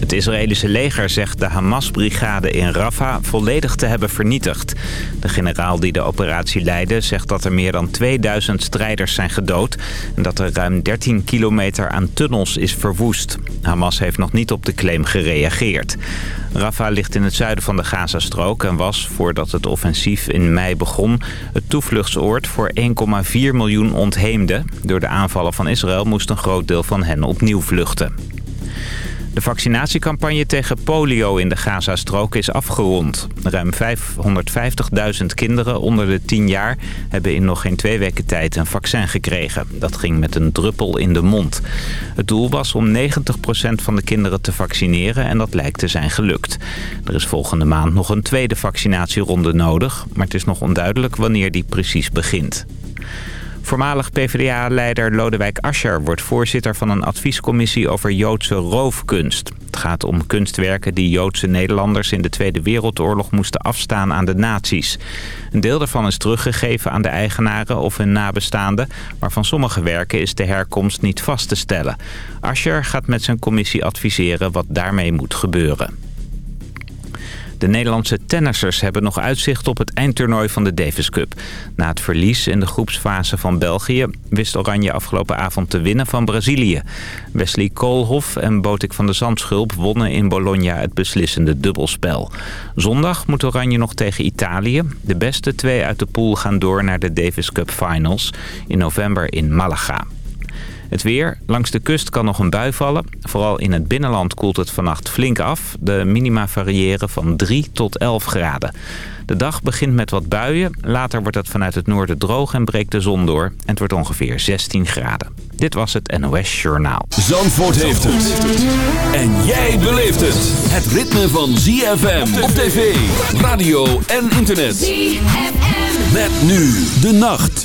Het Israëlische leger zegt de Hamas-brigade in Rafah volledig te hebben vernietigd. De generaal die de operatie leidde zegt dat er meer dan 2000 strijders zijn gedood... en dat er ruim 13 kilometer aan tunnels is verwoest. Hamas heeft nog niet op de claim gereageerd. Rafah ligt in het zuiden van de Gazastrook en was, voordat het offensief in mei begon... het toevluchtsoord voor 1,4 miljoen ontheemden. Door de aanvallen van Israël moest een groot deel van hen opnieuw vluchten. De vaccinatiecampagne tegen polio in de Gazastrook is afgerond. Ruim 550.000 kinderen onder de 10 jaar hebben in nog geen twee weken tijd een vaccin gekregen. Dat ging met een druppel in de mond. Het doel was om 90% van de kinderen te vaccineren en dat lijkt te zijn gelukt. Er is volgende maand nog een tweede vaccinatieronde nodig, maar het is nog onduidelijk wanneer die precies begint. Voormalig PvdA-leider Lodewijk Asscher wordt voorzitter van een adviescommissie over Joodse roofkunst. Het gaat om kunstwerken die Joodse Nederlanders in de Tweede Wereldoorlog moesten afstaan aan de nazi's. Een deel daarvan is teruggegeven aan de eigenaren of hun nabestaanden, maar van sommige werken is de herkomst niet vast te stellen. Asscher gaat met zijn commissie adviseren wat daarmee moet gebeuren. De Nederlandse tennissers hebben nog uitzicht op het eindtoernooi van de Davis Cup. Na het verlies in de groepsfase van België wist Oranje afgelopen avond te winnen van Brazilië. Wesley Koolhof en Botik van de Zandschulp wonnen in Bologna het beslissende dubbelspel. Zondag moet Oranje nog tegen Italië. De beste twee uit de pool gaan door naar de Davis Cup Finals in november in Malaga. Het weer. Langs de kust kan nog een bui vallen. Vooral in het binnenland koelt het vannacht flink af. De minima variëren van 3 tot 11 graden. De dag begint met wat buien. Later wordt het vanuit het noorden droog en breekt de zon door. En het wordt ongeveer 16 graden. Dit was het NOS Journaal. Zandvoort heeft het. En jij beleeft het. Het ritme van ZFM op tv, radio en internet. ZFM. Met nu de nacht.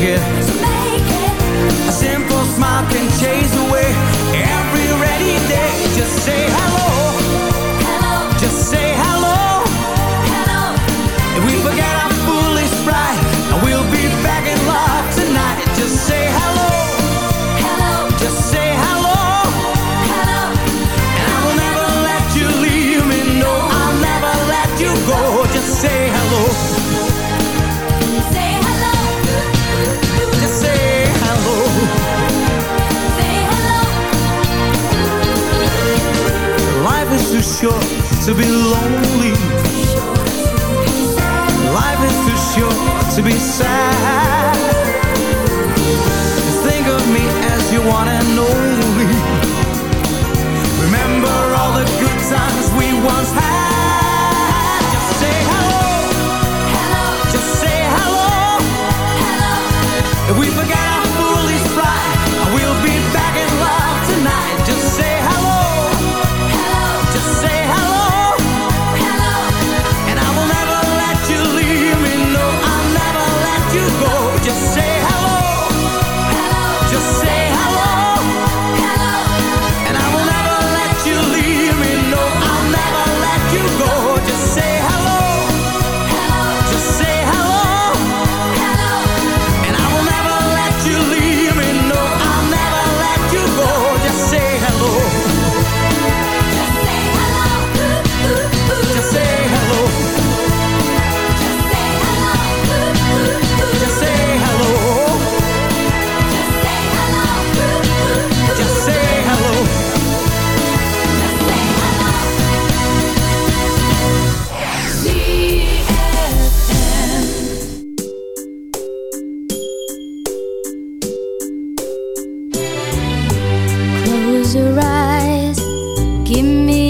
make it. A simple smile can chase away every rainy day. Just say hello. Hello. close your eyes. Give me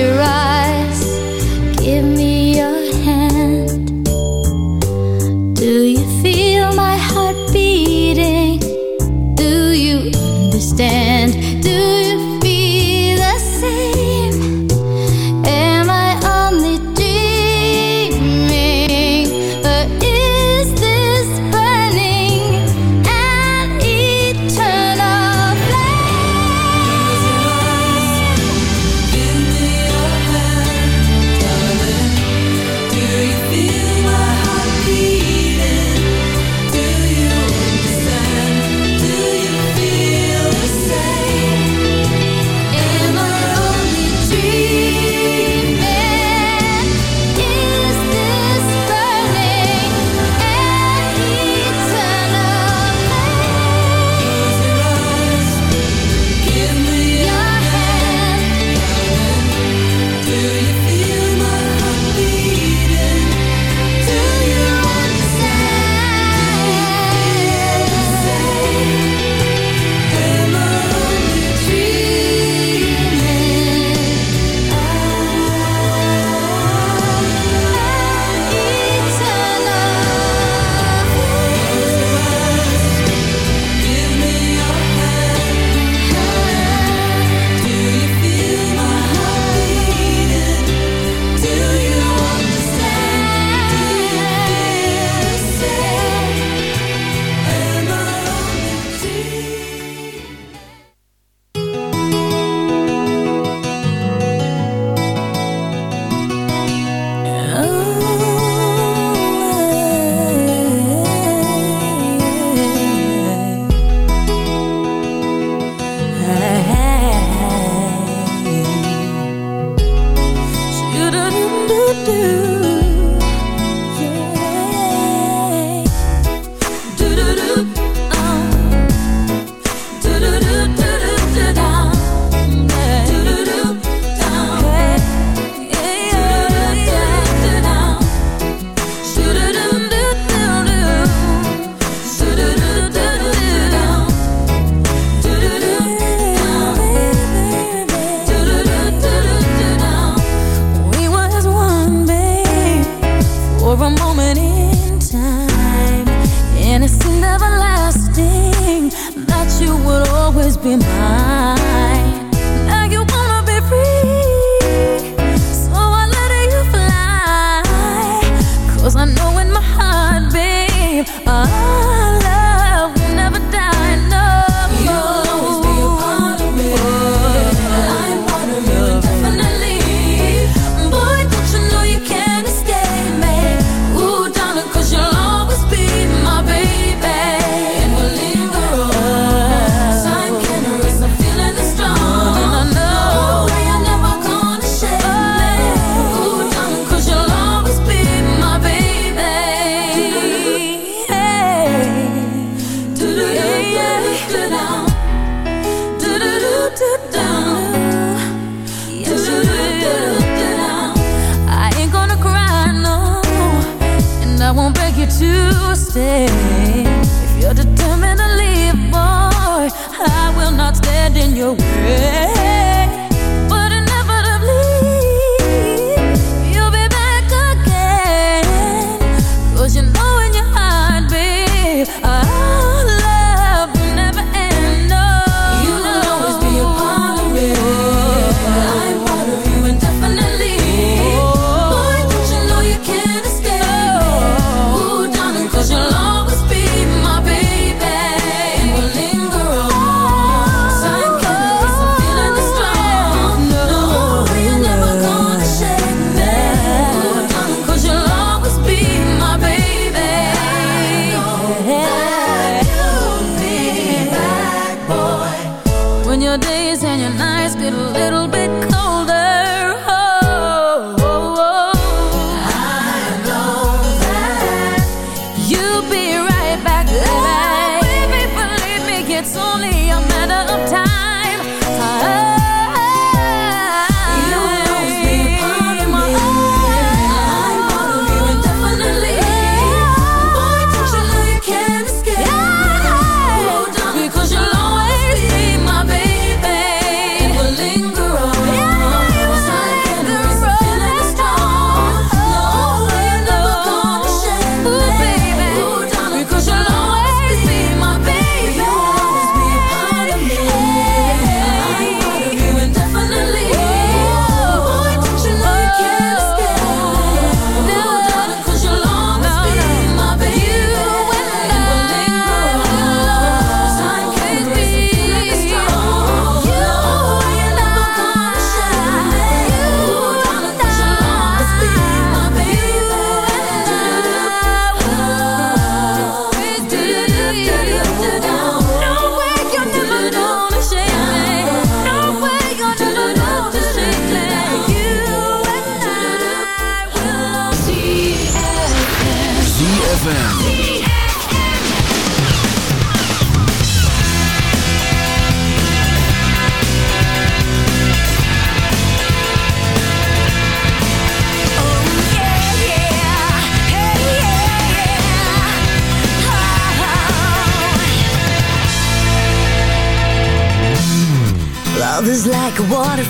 your eyes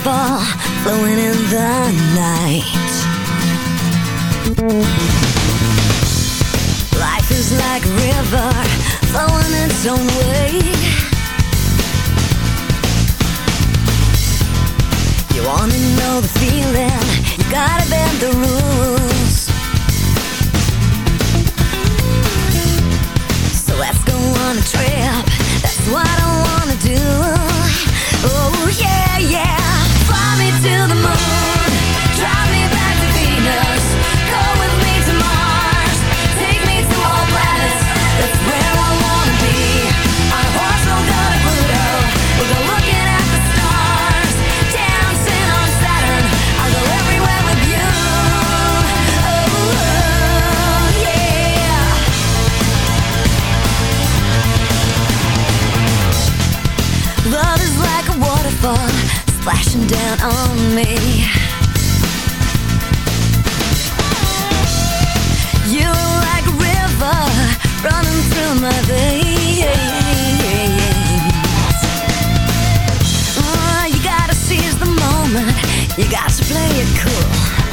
waterfall flowing in the night. Life is like a river flowing its own way. me. You are like a river running through my veins. Oh, You gotta seize the moment. You gotta play it cool.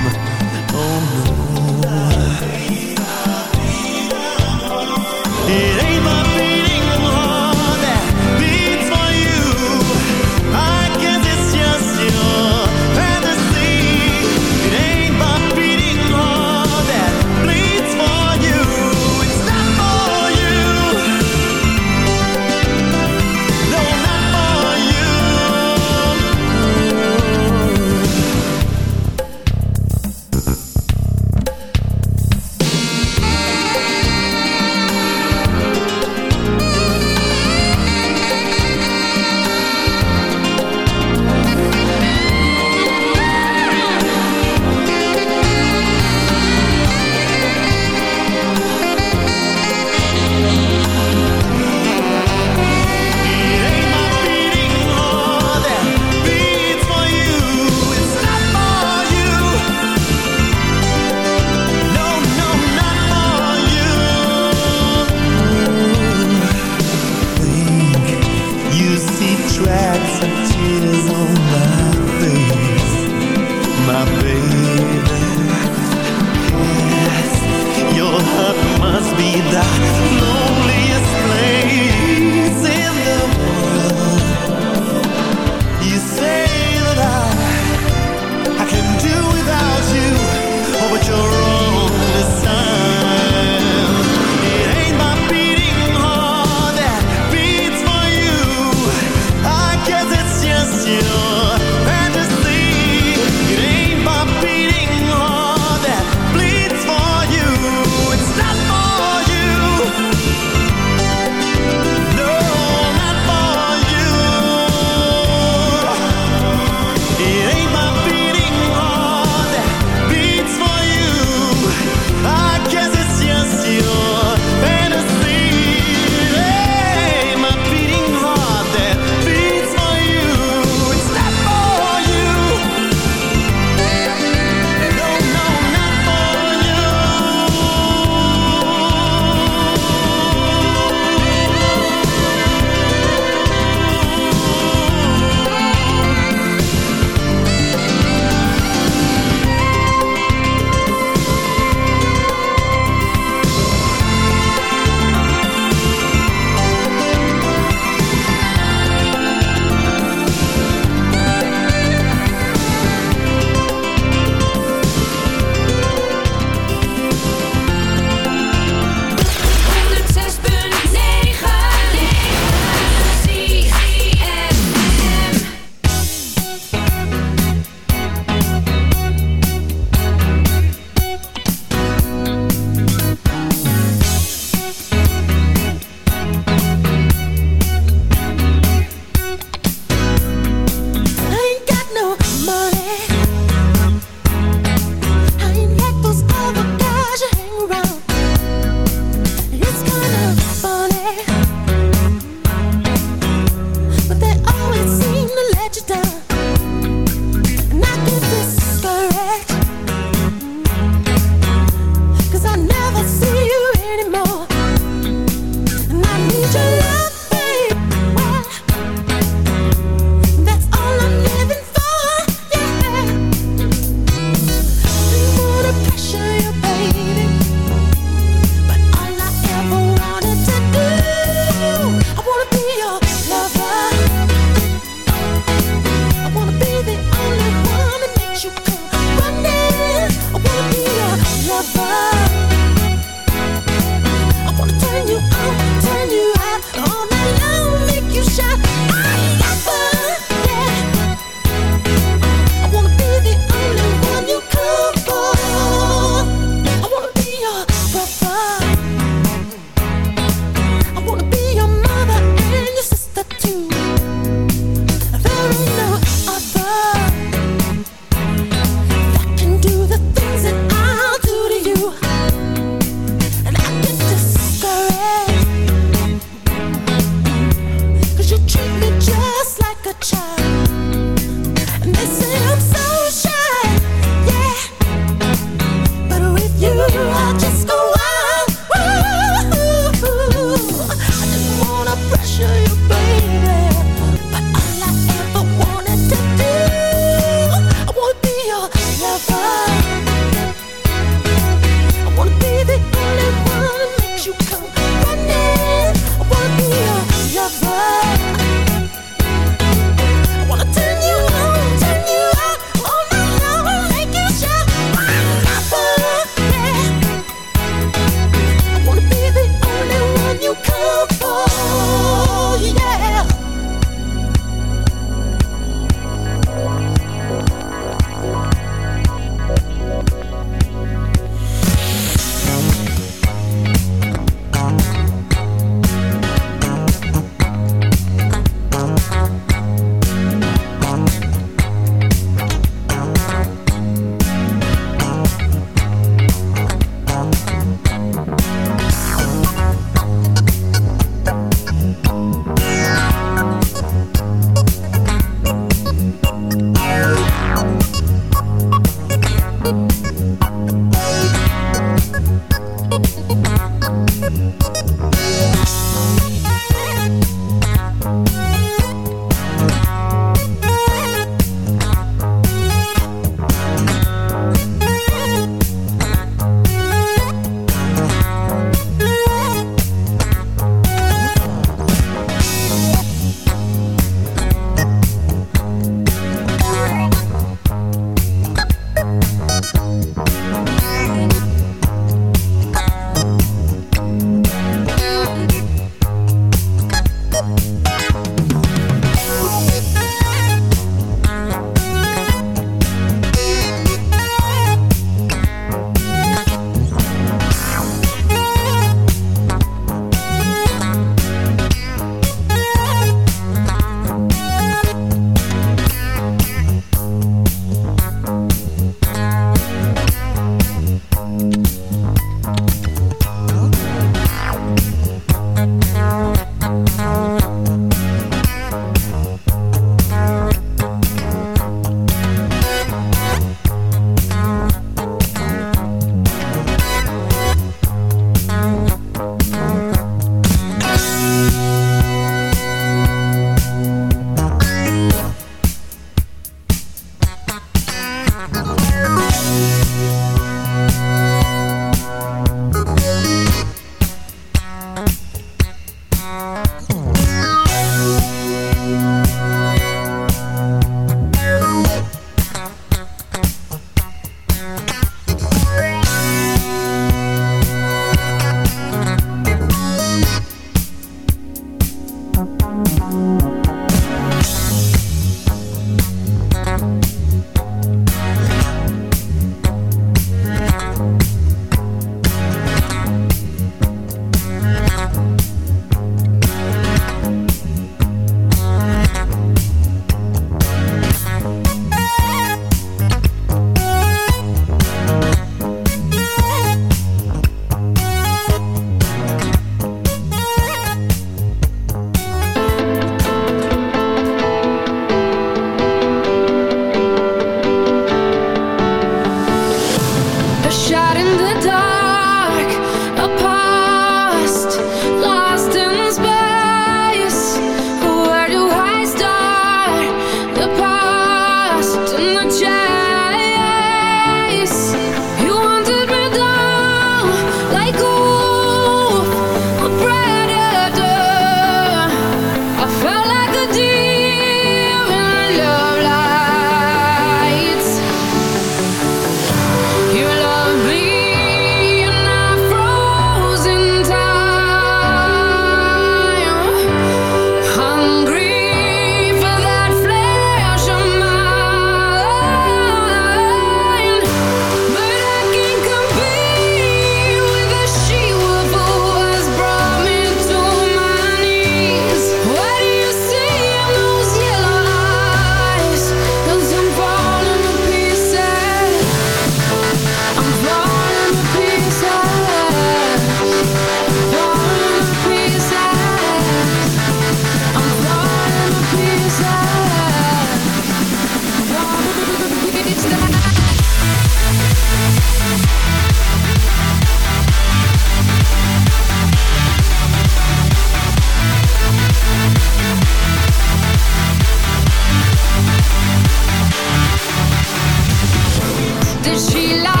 she lie?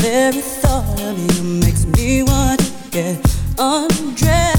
very thought of you. Makes me want to get undressed.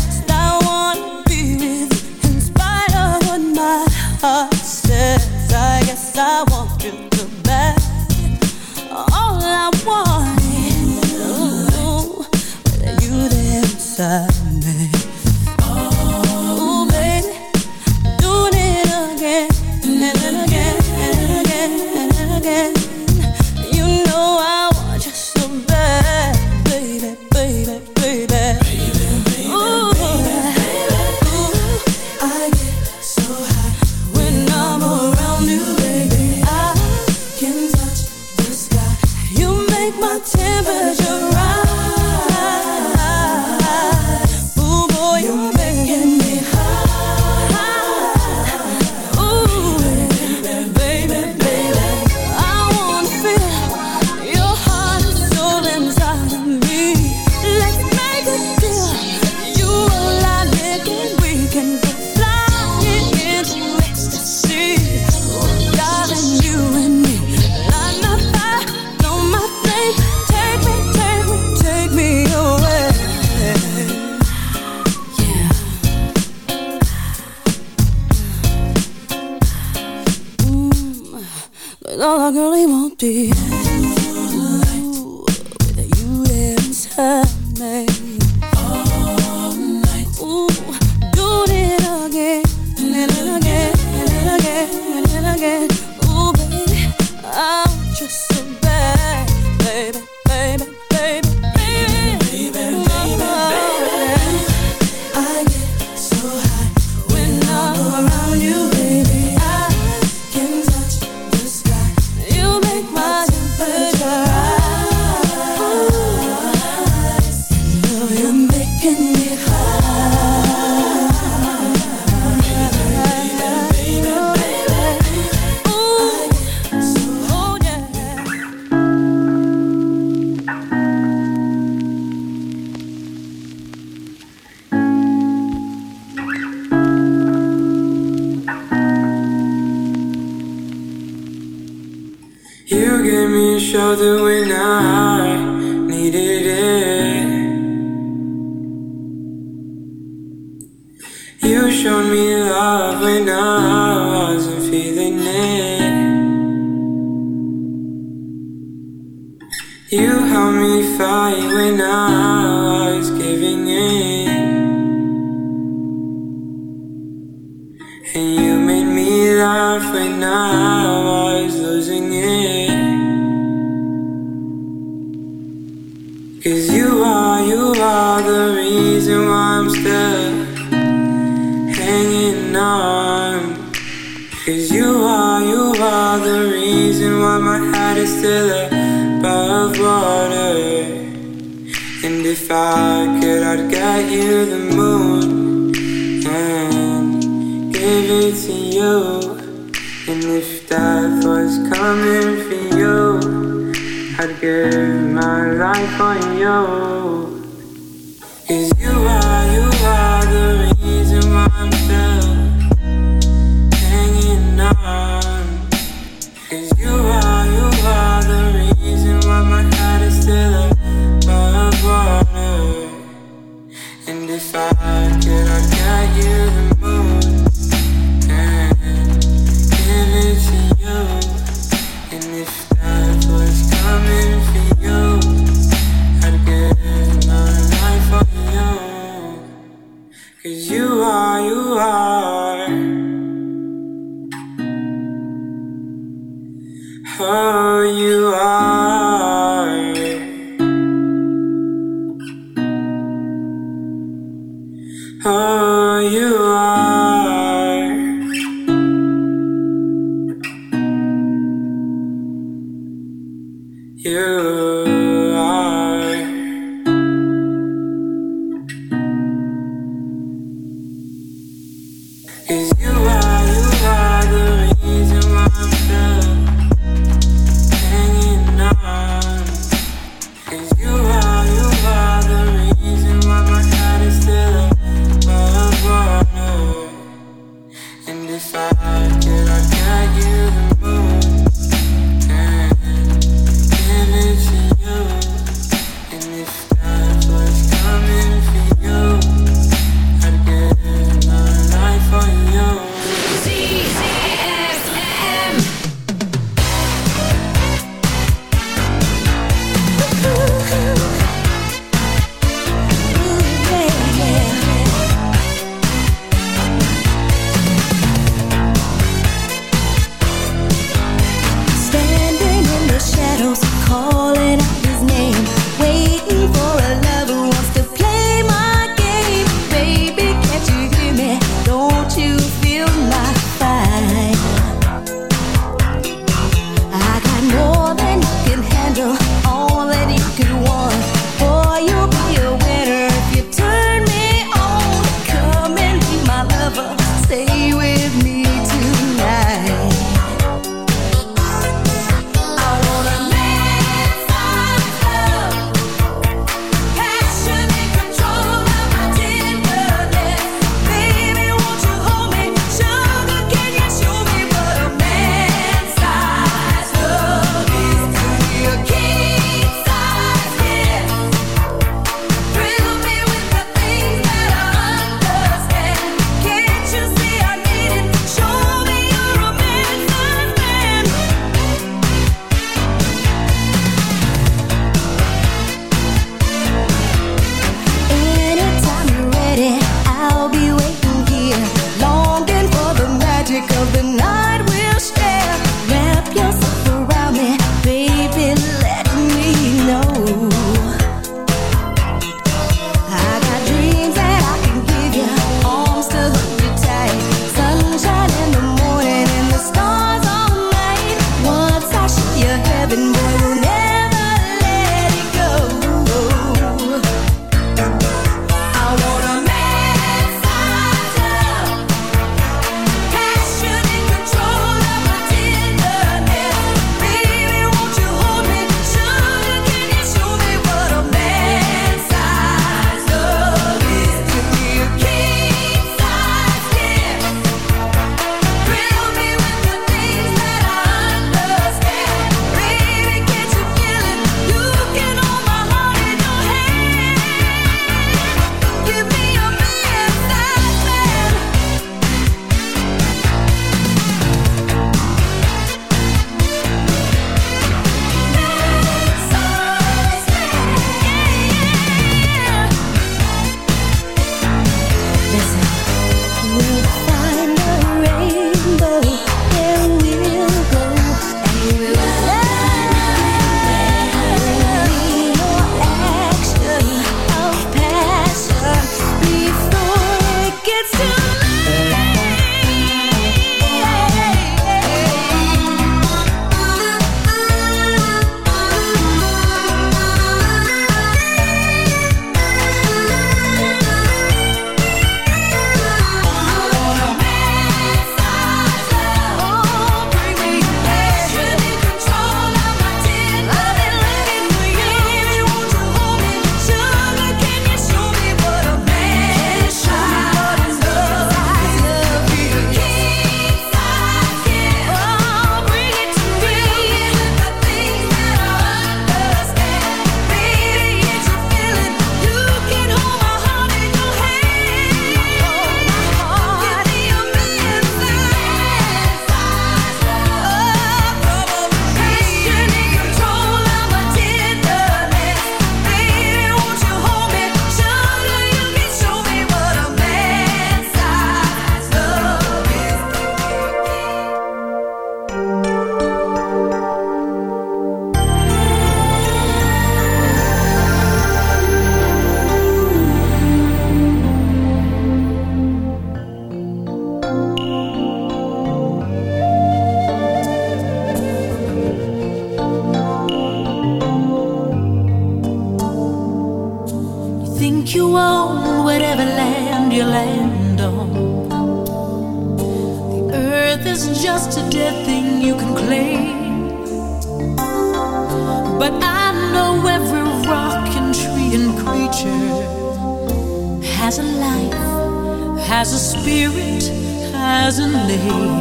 rei.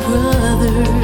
brother.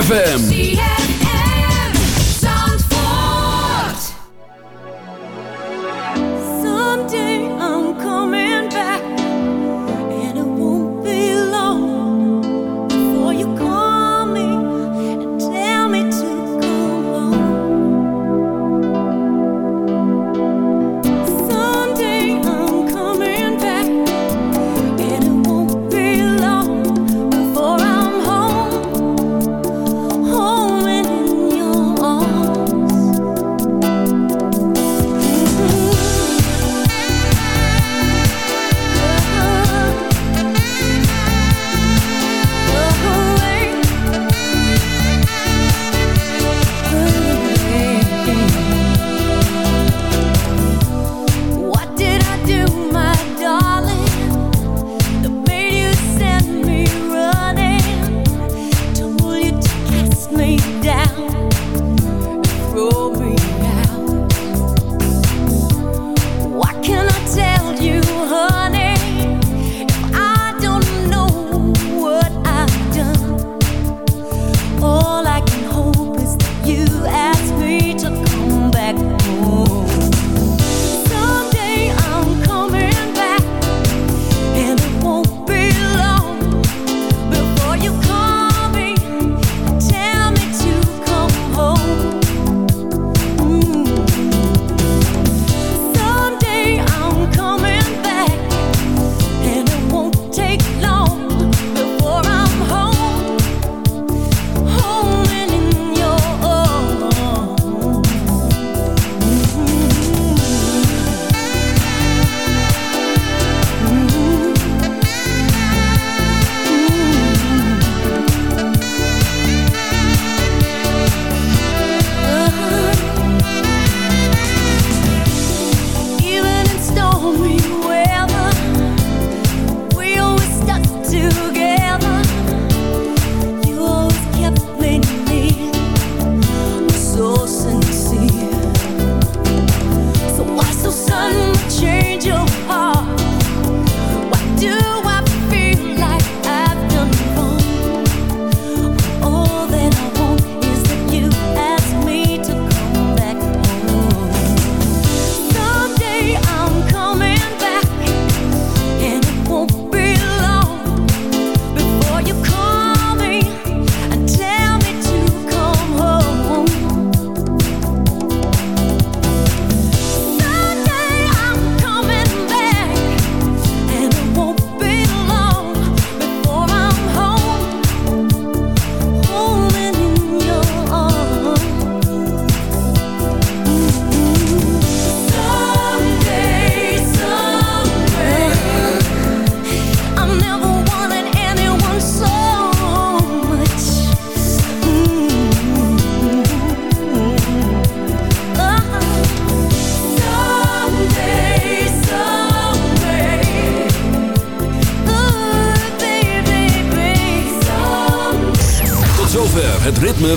ZFM.